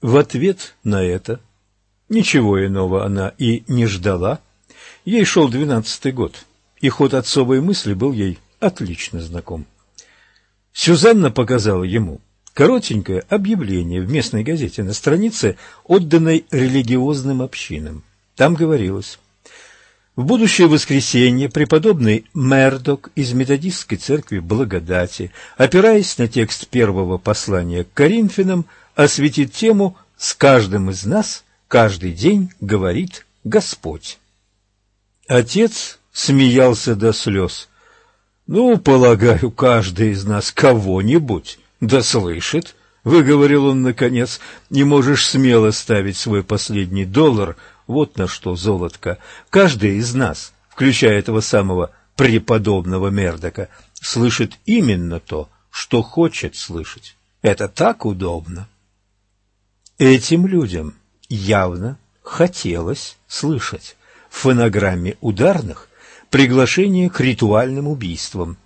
В ответ на это ничего иного она и не ждала. Ей шел двенадцатый год, и ход отцовой мысли был ей отлично знаком. Сюзанна показала ему коротенькое объявление в местной газете на странице, отданной религиозным общинам. Там говорилось в будущее воскресенье преподобный Мердок из методистской церкви Благодати, опираясь на текст первого послания к Коринфянам, осветит тему «С каждым из нас каждый день говорит Господь». Отец смеялся до слез. «Ну, полагаю, каждый из нас кого-нибудь да слышит», — выговорил он наконец, — «не можешь смело ставить свой последний доллар вот на что, золотко, каждый из нас, включая этого самого преподобного Мердока, слышит именно то, что хочет слышать. Это так удобно. Этим людям явно хотелось слышать в фонограмме ударных приглашение к ритуальным убийствам.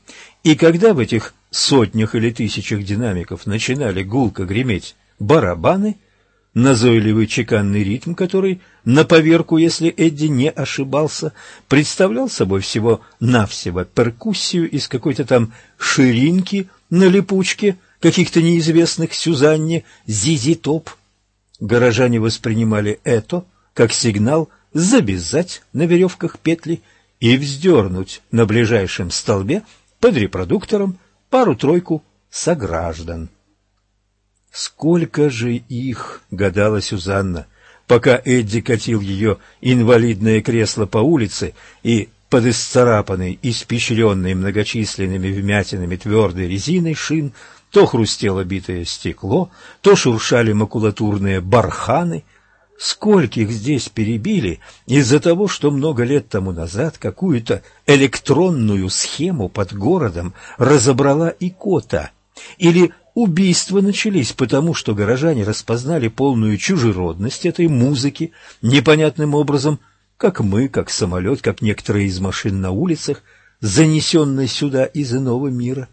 И когда в этих сотнях или тысячах динамиков начинали гулко греметь барабаны – назойливый чеканный ритм, который, на поверку, если Эдди не ошибался, представлял собой всего-навсего перкуссию из какой-то там ширинки на липучке, каких-то неизвестных Сюзанне Зизи-топ. Горожане воспринимали это как сигнал завязать на веревках петли и вздернуть на ближайшем столбе под репродуктором пару-тройку сограждан. Сколько же их, гадала Сюзанна, пока Эдди катил ее инвалидное кресло по улице и под исцарапанной, испещренной многочисленными вмятинами твердой резиной шин то хрустело битое стекло, то шуршали макулатурные барханы. Скольких здесь перебили из-за того, что много лет тому назад какую-то электронную схему под городом разобрала икота, или Убийства начались потому, что горожане распознали полную чужеродность этой музыки непонятным образом, как мы, как самолет, как некоторые из машин на улицах, занесенной сюда из иного мира.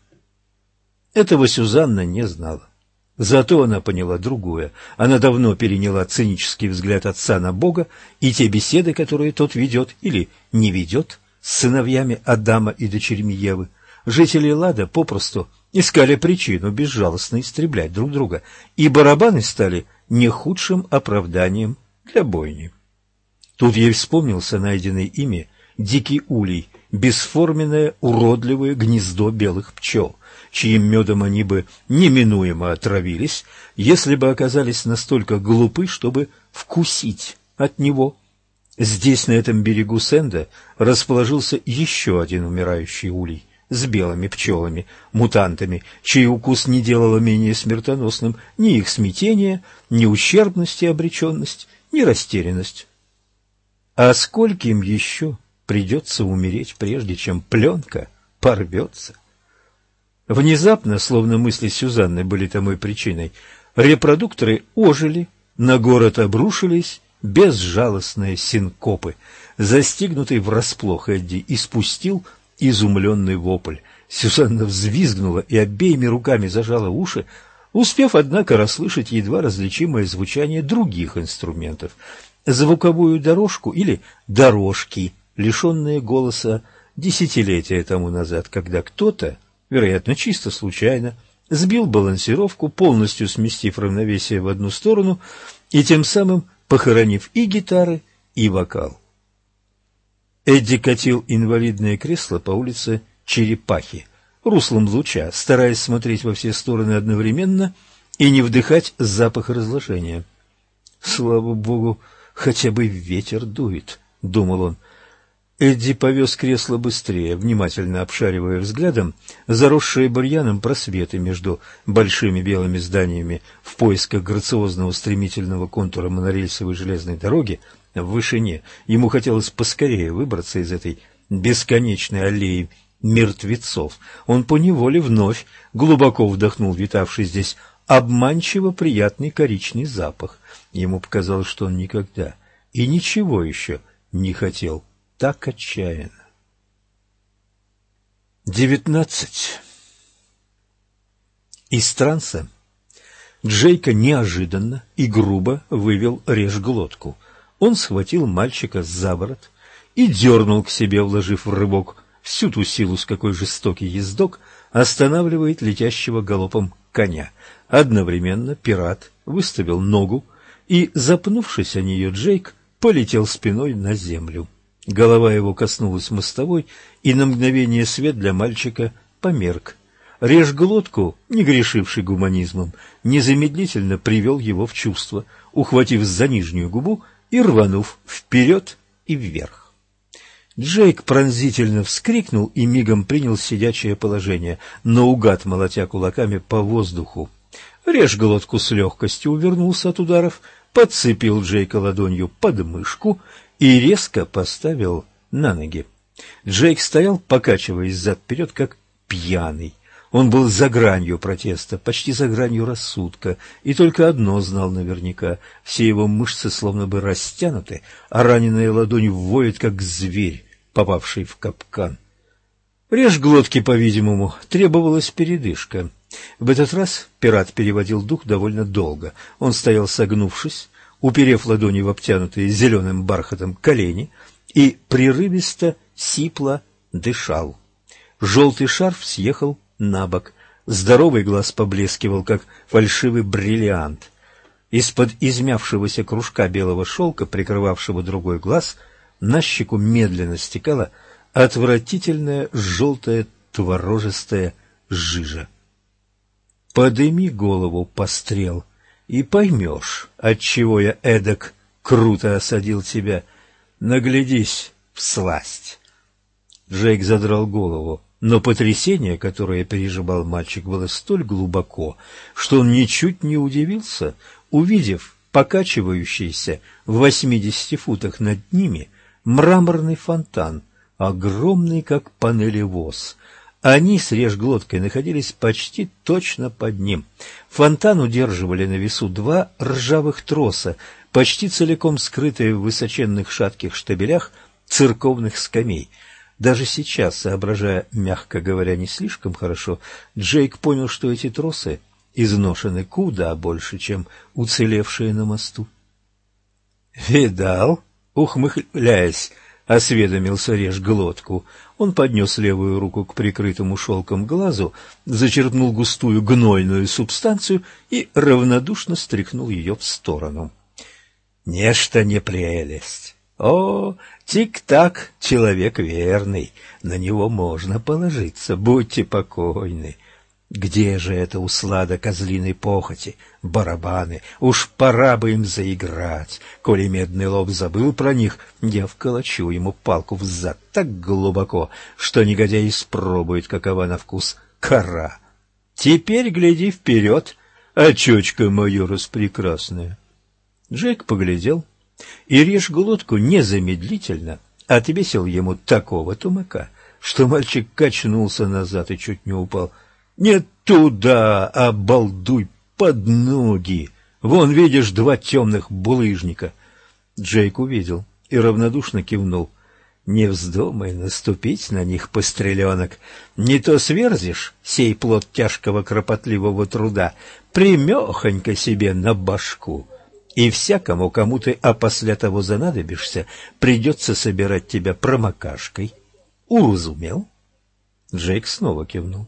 Этого Сюзанна не знала. Зато она поняла другое. Она давно переняла цинический взгляд отца на Бога и те беседы, которые тот ведет или не ведет с сыновьями Адама и дочерьми Евы. Жители Лада попросту искали причину безжалостно истреблять друг друга, и барабаны стали не худшим оправданием для бойни. Тут ей вспомнился найденный ими дикий улей, бесформенное уродливое гнездо белых пчел, чьим медом они бы неминуемо отравились, если бы оказались настолько глупы, чтобы вкусить от него. Здесь, на этом берегу Сенда, расположился еще один умирающий улей с белыми пчелами, мутантами, чей укус не делало менее смертоносным ни их смятение, ни ущербность и обреченность, ни растерянность. А скольким еще придется умереть, прежде чем пленка порвется? Внезапно, словно мысли Сюзанны были тому причиной, репродукторы ожили, на город обрушились безжалостные синкопы. Застигнутый врасплох Эдди испустил изумленный вопль. Сюзанна взвизгнула и обеими руками зажала уши, успев, однако, расслышать едва различимое звучание других инструментов. Звуковую дорожку или дорожки, лишенные голоса десятилетия тому назад, когда кто-то, вероятно, чисто случайно, сбил балансировку, полностью сместив равновесие в одну сторону и тем самым похоронив и гитары, и вокал. Эдди катил инвалидное кресло по улице Черепахи, руслом луча, стараясь смотреть во все стороны одновременно и не вдыхать запах разложения. «Слава богу, хотя бы ветер дует», — думал он. Эдди повез кресло быстрее, внимательно обшаривая взглядом заросшие бурьяном просветы между большими белыми зданиями в поисках грациозного стремительного контура монорельсовой железной дороги, в вышине. Ему хотелось поскорее выбраться из этой бесконечной аллеи мертвецов. Он поневоле вновь глубоко вдохнул витавший здесь обманчиво приятный коричный запах. Ему показалось, что он никогда и ничего еще не хотел так отчаянно. Девятнадцать. Из транса Джейка неожиданно и грубо вывел режь глотку. Он схватил мальчика за ворот и дернул к себе, вложив в рывок всю ту силу, с какой жестокий ездок останавливает летящего галопом коня. Одновременно пират выставил ногу, и, запнувшись о нее, Джейк полетел спиной на землю. Голова его коснулась мостовой, и на мгновение свет для мальчика померк. Режь глотку, не грешивший гуманизмом, незамедлительно привел его в чувство, ухватив за нижнюю губу и рванув вперед и вверх. Джейк пронзительно вскрикнул и мигом принял сидячее положение, наугад молотя кулаками по воздуху. Режь глотку с легкостью увернулся от ударов, подцепил Джейка ладонью под мышку и резко поставил на ноги. Джейк стоял, покачиваясь зад-вперед, как пьяный. Он был за гранью протеста, почти за гранью рассудка, и только одно знал наверняка — все его мышцы словно бы растянуты, а раненая ладонь воет, как зверь, попавший в капкан. Режь глотки, по-видимому, требовалась передышка. В этот раз пират переводил дух довольно долго. Он стоял согнувшись, уперев ладони в обтянутые зеленым бархатом колени, и прерывисто, сипло дышал. Желтый шарф съехал на бок. Здоровый глаз поблескивал, как фальшивый бриллиант. Из-под измявшегося кружка белого шелка, прикрывавшего другой глаз, на щеку медленно стекала отвратительная желтая творожистая жижа. Подыми голову, пострел, и поймешь, отчего я эдак круто осадил тебя. Наглядись в сласть. Джейк задрал голову. Но потрясение, которое переживал мальчик, было столь глубоко, что он ничуть не удивился, увидев покачивающийся в восьмидесяти футах над ними мраморный фонтан, огромный, как панелевоз. Они с режглоткой находились почти точно под ним. Фонтан удерживали на весу два ржавых троса, почти целиком скрытые в высоченных шатких штабелях церковных скамей — даже сейчас, соображая, мягко говоря, не слишком хорошо, Джейк понял, что эти тросы изношены куда больше, чем уцелевшие на мосту. «Видал?» — ухмыхляясь, осведомился реж глотку. Он поднес левую руку к прикрытому шелком глазу, зачерпнул густую гнойную субстанцию и равнодушно стряхнул ее в сторону. «Нечто не прелесть! О, Тик-так, человек верный, на него можно положиться, будьте покойны. Где же это услада козлиной похоти, барабаны? Уж пора бы им заиграть. Коли медный лоб забыл про них, я вколочу ему палку в зад так глубоко, что негодяй испробует, какова на вкус кора. Теперь гляди вперед, очечка мое распрекрасная. Джек поглядел и режь глотку незамедлительно отвесил ему такого тумака, что мальчик качнулся назад и чуть не упал. «Не туда, а балдуй под ноги! Вон, видишь, два темных булыжника!» Джейк увидел и равнодушно кивнул. «Не вздумай наступить на них, постреленок, не то сверзишь сей плод тяжкого кропотливого труда примехонько себе на башку» и всякому, кому ты опосля того занадобишься, придется собирать тебя промокашкой. Уразумел? Джейк снова кивнул.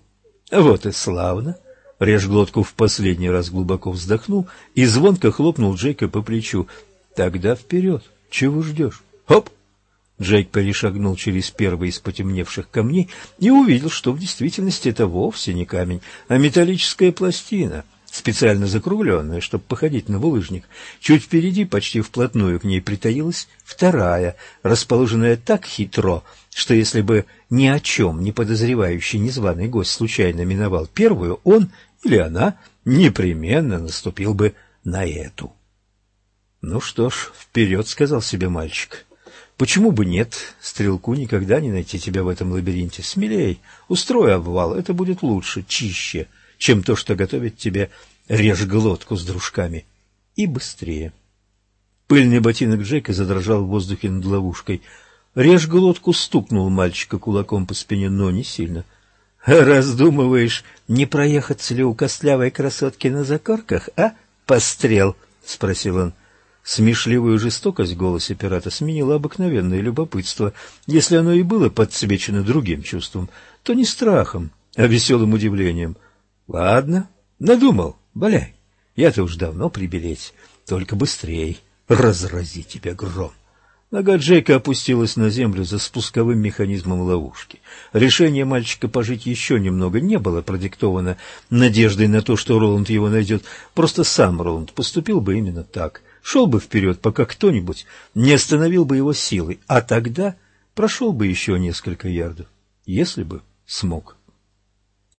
Вот и славно. Режь глотку в последний раз глубоко вздохнул и звонко хлопнул Джейка по плечу. Тогда вперед. Чего ждешь? Хоп! Джейк перешагнул через первый из потемневших камней и увидел, что в действительности это вовсе не камень, а металлическая пластина — специально закругленная, чтобы походить на булыжник. Чуть впереди, почти вплотную к ней притаилась вторая, расположенная так хитро, что если бы ни о чем не подозревающий незваный гость случайно миновал первую, он или она непременно наступил бы на эту. «Ну что ж, вперед», — сказал себе мальчик. «Почему бы нет? Стрелку никогда не найти тебя в этом лабиринте. Смелей, устрой обвал, это будет лучше, чище» чем то, что готовит тебе режь глотку с дружками. И быстрее. Пыльный ботинок Джека задрожал в воздухе над ловушкой. Режь глотку стукнул мальчика кулаком по спине, но не сильно. Раздумываешь, не проехаться ли у костлявой красотки на закорках, а, пострел? — спросил он. Смешливую жестокость в пирата сменила обыкновенное любопытство. Если оно и было подсвечено другим чувством, то не страхом, а веселым удивлением. — Ладно, надумал, валяй. Я-то уж давно прибелеть, только быстрей разрази тебя гром. Нога Джейка опустилась на землю за спусковым механизмом ловушки. Решение мальчика пожить еще немного не было продиктовано надеждой на то, что Роланд его найдет. Просто сам Роланд поступил бы именно так. Шел бы вперед, пока кто-нибудь не остановил бы его силой, а тогда прошел бы еще несколько ярдов, если бы смог.